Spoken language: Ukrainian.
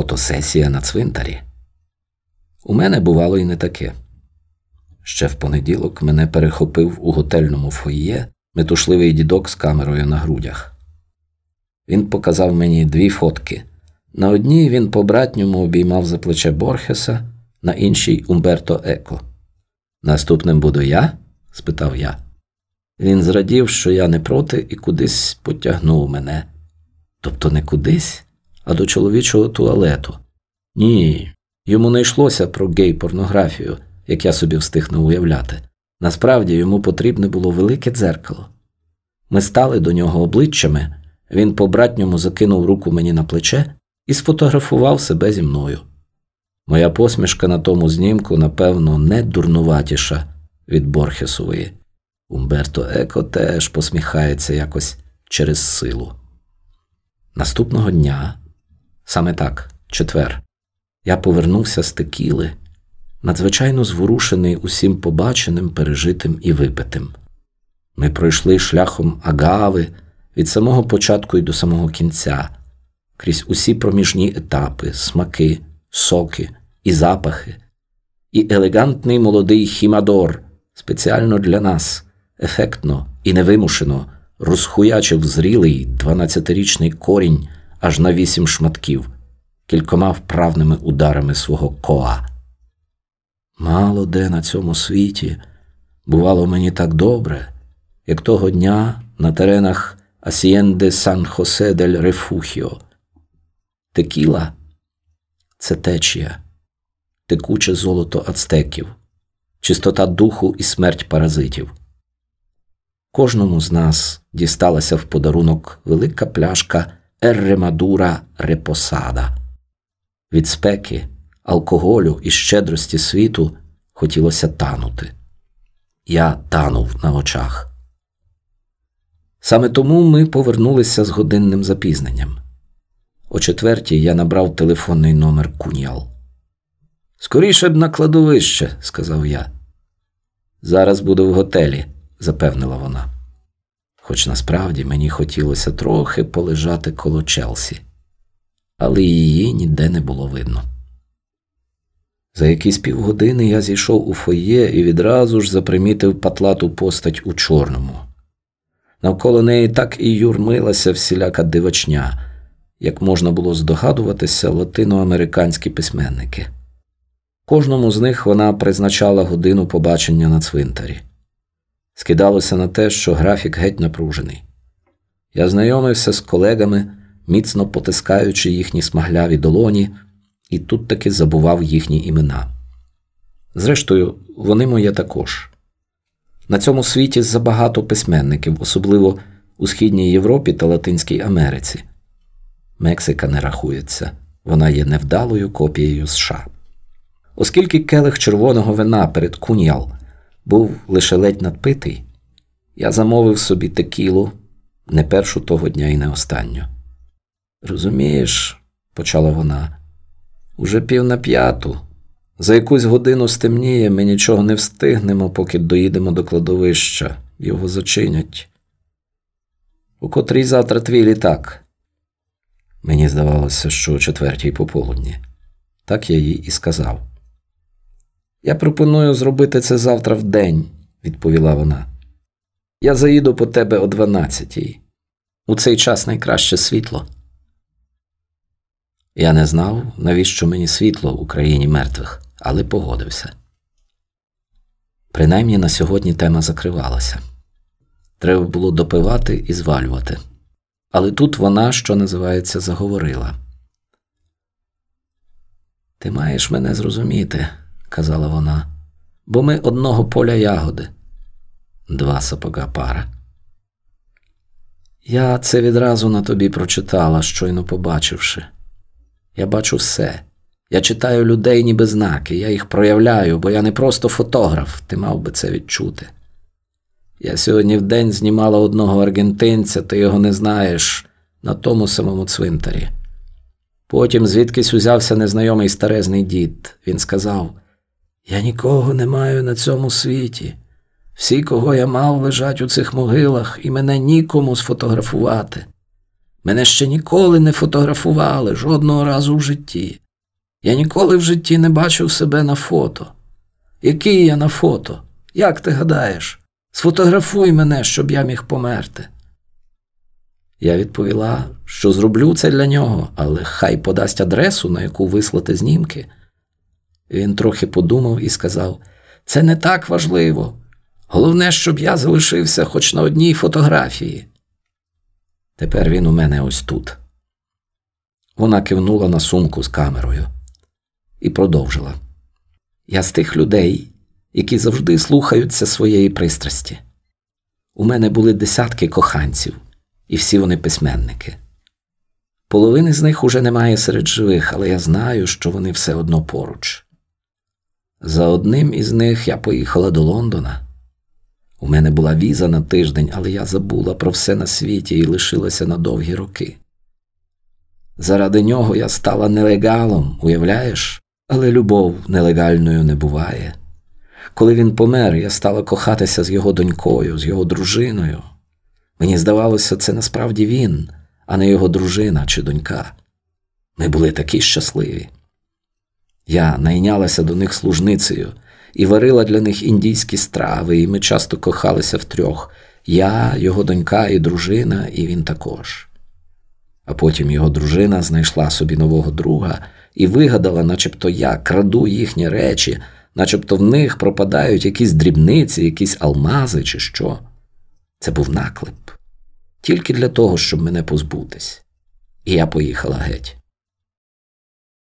Фотосесія на цвинтарі. У мене бувало і не таке. Ще в понеділок мене перехопив у готельному фоє метушливий дідок з камерою на грудях. Він показав мені дві фотки. На одній він по братньому обіймав за плече Борхеса, на іншій Умберто Еко. Наступним буду я? спитав я. Він зрадів, що я не проти, і кудись потягнув мене. Тобто не кудись, а до чоловічого туалету. Ні, йому не йшлося про гей-порнографію, як я собі встиг не уявляти. Насправді йому потрібне було велике дзеркало. Ми стали до нього обличчями, він по братньому закинув руку мені на плече і сфотографував себе зі мною. Моя посмішка на тому знімку, напевно, не дурнуватіша від Борхесової. Умберто Еко теж посміхається якось через силу. Наступного дня, саме так, четвер, я повернувся з текіли, надзвичайно зворушений усім побаченим, пережитим і випитим. Ми пройшли шляхом агави від самого початку і до самого кінця, крізь усі проміжні етапи, смаки, соки і запахи, і елегантний молодий хімадор спеціально для нас, ефектно і невимушено розхуячив зрілий дванадцятирічний корінь аж на вісім шматків, кількома вправними ударами свого коа. Мало де на цьому світі бувало мені так добре, як того дня на теренах Асієнде Сан Хосе дель Рефухіо. Текіла це течія, текуче золото ацтеків, чистота духу і смерть паразитів. Кожному з нас дісталася в подарунок велика пляшка Ерремадура Репосада. Від спеки, алкоголю і щедрості світу хотілося танути. Я танув на очах. Саме тому ми повернулися з годинним запізненням. О четвертій я набрав телефонний номер Кунял. Скоріше б на кладовище, сказав я. Зараз буду в готелі, запевнила вона. Хоч насправді мені хотілося трохи полежати коло Челсі, але її ніде не було видно. За якісь півгодини я зійшов у фоє і відразу ж запримітив патлату постать у чорному. Навколо неї так і юрмилася всіляка дивачня, як можна було здогадуватися, латиноамериканські письменники. Кожному з них вона призначала годину побачення на цвинтарі. Скидалося на те, що графік геть напружений. Я знайомився з колегами, міцно потискаючи їхні смагляві долоні, і тут таки забував їхні імена. Зрештою, вони моє також. На цьому світі забагато письменників, особливо у Східній Європі та Латинській Америці. Мексика не рахується, вона є невдалою копією США. Оскільки келих червоного вина перед куньял був лише ледь надпитий, я замовив собі текілу не першу того дня і не останню. Розумієш, почала вона, уже пів на п'яту. За якусь годину стемніє, ми нічого не встигнемо, поки доїдемо до кладовища, його зачинять. У котрій завтра твій літак. Мені здавалося, що о четвертій пополудні. Так я їй і сказав. Я пропоную зробити це завтра в день, відповіла вона. Я заїду по тебе о дванадцятій. У цей час найкраще світло. Я не знав, навіщо мені світло в Україні мертвих, але погодився. Принаймні на сьогодні тема закривалася. Треба було допивати і звалювати. Але тут вона, що називається, заговорила. Ти маєш мене зрозуміти, казала вона, бо ми одного поля ягоди, два сапога пара. Я це відразу на тобі прочитала, щойно побачивши. Я бачу все. Я читаю людей, ніби знаки, я їх проявляю, бо я не просто фотограф, ти мав би це відчути. Я сьогодні в день знімала одного аргентинця, ти його не знаєш, на тому самому цвинтарі. Потім звідкись узявся незнайомий старезний дід. Він сказав: Я нікого не маю на цьому світі. Всі, кого я мав, лежать у цих могилах, і мене нікому сфотографувати. Мене ще ніколи не фотографували жодного разу в житті. Я ніколи в житті не бачив себе на фото. Який я на фото? Як ти гадаєш? Сфотографуй мене, щоб я міг померти. Я відповіла, що зроблю це для нього, але хай подасть адресу, на яку вислати знімки. Він трохи подумав і сказав: Це не так важливо. Головне, щоб я залишився хоч на одній фотографії. Тепер він у мене ось тут. Вона кивнула на сумку з камерою і продовжила. Я з тих людей, які завжди слухаються своєї пристрасті. У мене були десятки коханців, і всі вони письменники. Половини з них уже немає серед живих, але я знаю, що вони все одно поруч. За одним із них я поїхала до Лондона. У мене була віза на тиждень, але я забула про все на світі і лишилася на довгі роки. Заради нього я стала нелегалом, уявляєш? Але любов нелегальною не буває. Коли він помер, я стала кохатися з його донькою, з його дружиною. Мені здавалося, це насправді він, а не його дружина чи донька. Ми були такі щасливі. Я найнялася до них служницею і варила для них індійські страви, і ми часто кохалися втрьох я, його донька і дружина, і він також. А потім його дружина знайшла собі нового друга і вигадала, начебто я краду їхні речі, начебто в них пропадають якісь дрібниці, якісь алмази чи що. Це був наклеп. Тільки для того, щоб мене позбутись. І я поїхала геть.